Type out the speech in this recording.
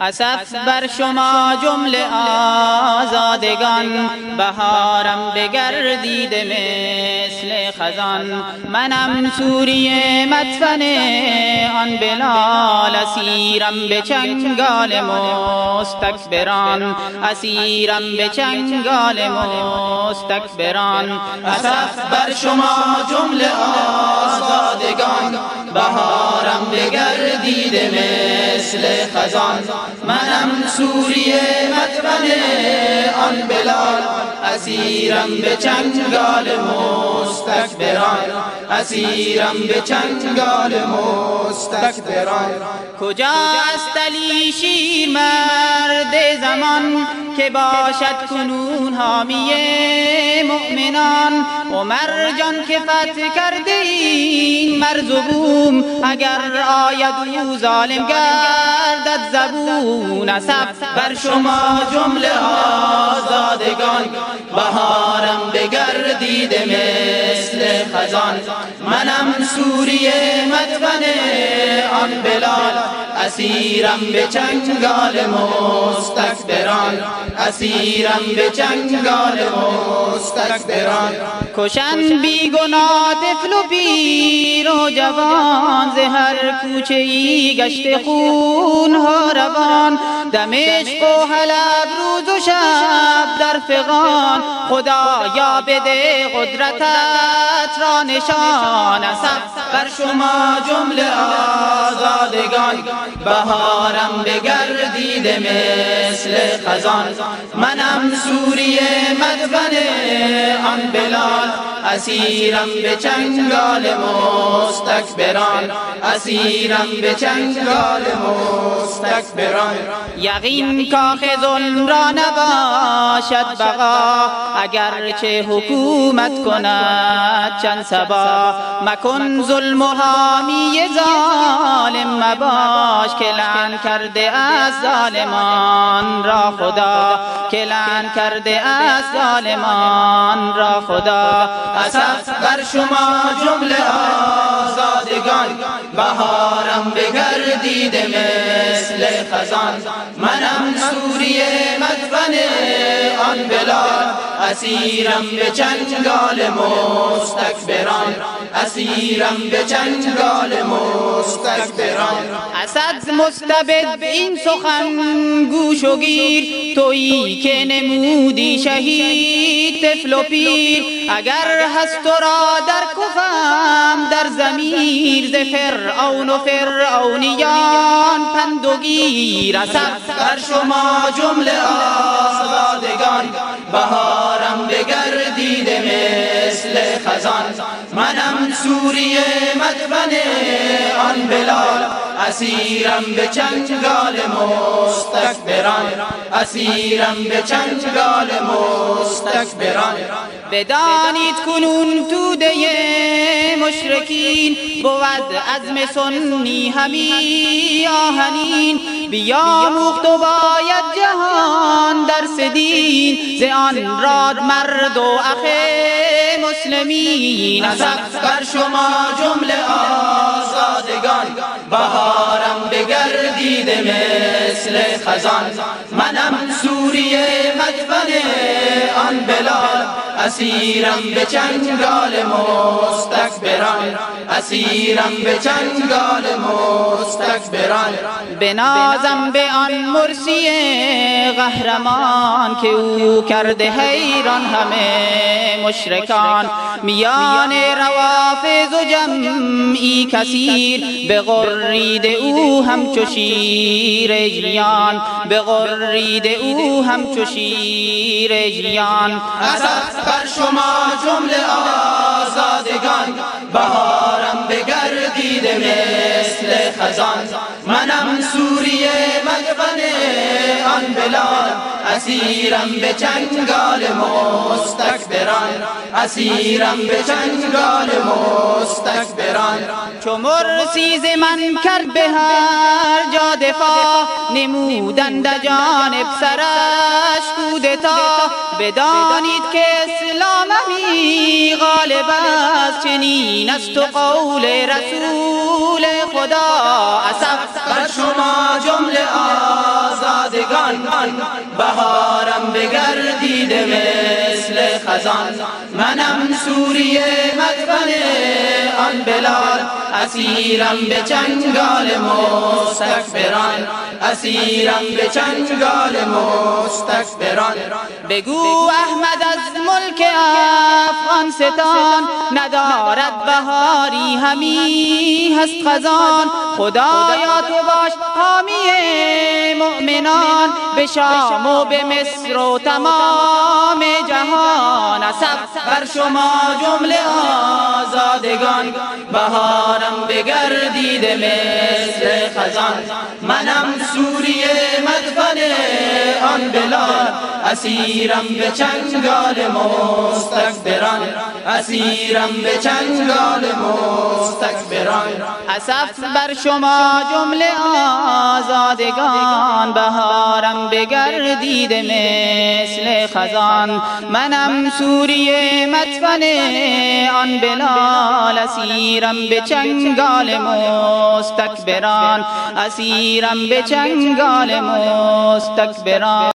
اسف بر شما جمله آزادگان بهارم بگردیده مثل خزان. منم سوری مدفن آن بلال اسیرم به چنگال مستکبران. اسیرم به چنگال مستکبران. اسف بر شما جمله آزادگان بهارم بگردیده مثل خزان. منم سوریه مدفن آن بلال. اسیرم به چنگال مستکبران. اسیرم به چنگال مستکبران. کجاست علی شیر مرد زمان که باشد کنون حامی مؤمنان؟ عمر جان که فتح کرده این مرز و بوم اگر آید او ظالم گردد زبون اسف بر شما جمله آزادگان بهارم بگردیده مثل خزان. منم سوریه مدفن آن بلال. اسیرم به چنگال مستکبران اسیرم به چنگال مستکبران کشن بیگناه طفل و پیر و جوان زهر کوچه ای گشت خون ها روان. دمشق و حلب روز و شب در فغان. خدایا بده قدرتت را نشان. اسف بر شما جمله آزادگان. بهارم بگردیده مثل خزان. منم سوریه مدفن آن بلال. اسیرم به چنگال مستکبران. اسیرم به چنگال مستکبران. یقین کاخ ظلم را نباشد بقا. اگر چه حکومت کند چند سبا. مکن ظلم و حامی ظالم مباش که لعن کرده از ظالمان. را خدا که لعن کرده از ظالمان را خدا. اسف بر شما جمله آزادگان بهارم بگردیده مثل خزان. منم سوریه مدفن آن بلال اسیرم به چنگال مستکبران. اسیرم به چنگال مستکبران. اسد مستبد این سخن گوش و گیر. تویی که نمودی شهید طفل و پیر. اگر هست تو را در کفم در زمیر ز فرعون و فرعونیان پند و گیر. اسد بر شما جمله آزادگان. بهارم بگردیده مثل خزان. منم سوریه مدفن آن بلال اسیرم به چنگال مستکبران. اسیرم به چنگال مستکبران. بدانید کنون توده مشرکین بود عزم سنی همی آهنین. بیاموخت و باید جهان در دین ز آن راد مرد و اخ مسلمین. بر شما جمله آزادگان. بهارم بگردیده مثل خزان. منم سوریه مدفن آن بلال. اسیرم به چنگال مستکبران. اسیرم به چنگال مستکبران. بنازم به آن مرسی قهرمان که او کرده حیران همه مشرکان. میان روافض و جمعی کثیر به غرید او همچو شیر اجریان به غرید او همچو شیر اجریان بر شما جمله آزادگان بهارم بگردیده مثل خزان. منم سوریه مدفن آن بلال اسیرم به چنگال مستکبران. اسیرم به چنگال مستکبران. چو مرسیز من کرد به هر جا دفاع نمودند جانب سرش کودتا. بدانید که اسلام همی غالب است چنین است و قول رسول خدا. اسف بر شما جمله آز زادگان بهارم بگردیده مثل خزان. منم سوریه آن بلال اسیرم به چنگال مستکبران. اسیرم به چنگال مستکبران. بگو احمد از ملک افغان ستان ندارد بهاری همی هست خزان. خدایا تو باش حامی مؤمنان به شام و به مصر و تمام جهان اصف بر شما جمله آزادگان. بهارم بگردیده خزان. منم سوریه مدفن آن بلال. اسیرم به چنگال مستکبران. اسیرم به چنگال مستکبران. اسف بر شما جمله آزادگان. بهارم بگردیده مثل خزان. منم سوریه مدفن آن بلال. اسیرم به چنگال مستکبران. اسیرم به چنگال مستکبران.